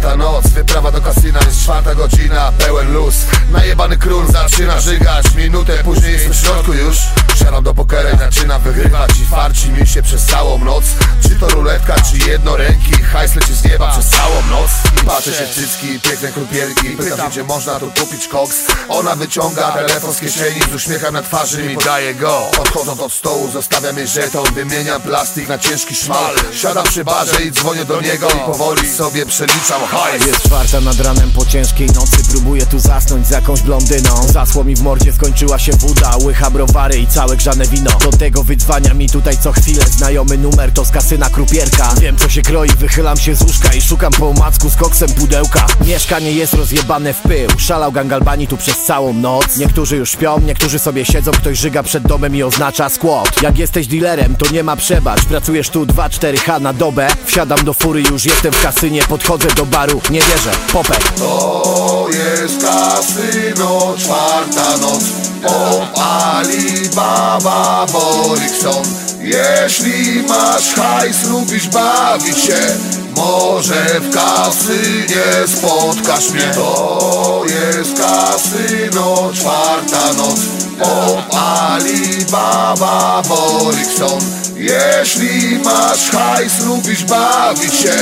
czwarta noc Wyprawa do kasyna jest czwarta godzina Pełen luz, najebany król zaczyna żygać Minutę później jestem w środku już. Siadam do pokera i zaczyna wygrywać I farci mi się przez całą noc. Czy to ruletka, czy jednoręki Hajs leci z nieba przez całą noc patrzę. Się cycki, piękne krupierki Pytam gdzie można tu kupić koks. Ona wyciąga telefon z kieszeni Z uśmiechem na twarzy mi daje go. Odchodząc od stołu zostawiam jej żeton Wymieniam plastik na ciężki szmal. Siadam przy barze i dzwonię do niego I powoli sobie przeliczam hajs. Jest czwarta nad ranem po ciężkiej nocy Próbuję tu zasnąć z jakąś blondyną. Zasło mi w mordzie, skończyła się woda Łycha browary i całe grzane wino. Do tego wydzwania mi tutaj co chwilę Znajomy numer to z kasyna krupierka. Wiem co się kroi, wychylam się z łóżka I szukam po omacku z pudełka Mieszkanie jest rozjebane w pył. Szalał gangalbani tu przez całą noc. Niektórzy już śpią, niektórzy sobie siedzą Ktoś żyga przed domem i oznacza skład. Jak jesteś dealerem to nie ma przebacz. Pracujesz tu 2-4H na dobę. Wsiadam do fury, już jestem w kasynie Podchodzę do baru, nie wierzę, popek To jest kasyno, czwarta noc. Opali baba Borikson. Jeśli masz hajs, lubisz bawić się Może w kasynie spotkasz mnie. To jest kasyno, czwarta noc. Opali baba Borikson Jeśli masz hajs, lubisz bawić się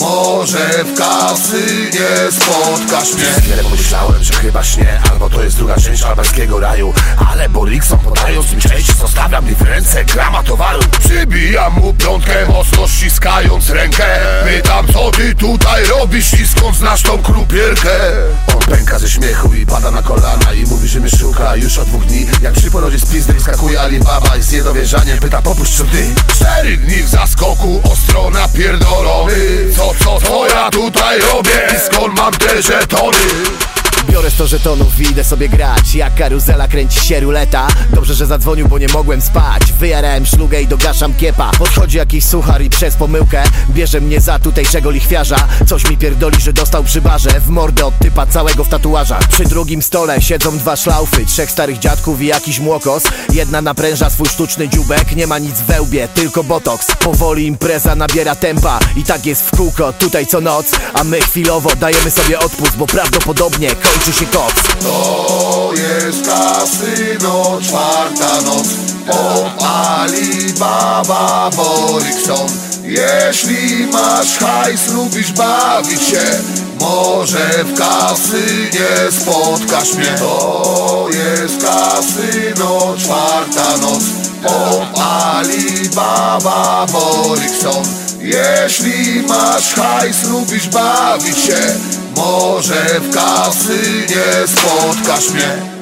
może w kasynie spotkasz mnie. Wiele pomyślałem, że chyba śnie Albo to jest druga część albańskiego raju. Ale Borikson podając mi cześć Zostawiam mi w ręce grama towaru. Przybijam mu piątkę, mocno ściskając rękę. Pytam co ty tutaj robisz i skąd znasz tą krupierkę On pęka ze śmiechu i pada na kolana I mówi, że mnie szuka już od dwóch dni. Jak przy porodzie z pizdy skakuje Alibaba I z niedowierzaniem pyta popuść co ty? Cztery dni w zaskoku, ostro napierdolony Co, co, ja tutaj robię. I skąd mam te żetony Biorę 100 żetonów i idę sobie grać. Jak karuzela kręci się ruleta. Dobrze, że zadzwonił, bo nie mogłem spać. Wyjarałem szlugę i dogaszam kiepa. Podchodzi jakiś suchar i przez pomyłkę Bierze mnie za tutejszego lichwiarza. Coś mi pierdoli, że dostał przy barze W mordę od typa całego w tatuażach. Przy drugim stole siedzą dwa szlaufy Trzech starych dziadków i jakiś młokos. Jedna napręża swój sztuczny dziubek Nie ma nic w wełbie, tylko botoks. Powoli impreza nabiera tempa I tak jest w kółko, tutaj co noc. A my chwilowo dajemy sobie odpust Bo prawdopodobnie kończy się koks To jest kasyno, czwarta noc. Opali baba Borikson Jeśli masz hajs, lubisz bawić się Może w kasynie spotkasz mnie. To jest kasyno, czwarta noc. Opali baba Borikson Jeśli masz hajs, lubisz bawić się Może w kasynie spotkasz mnie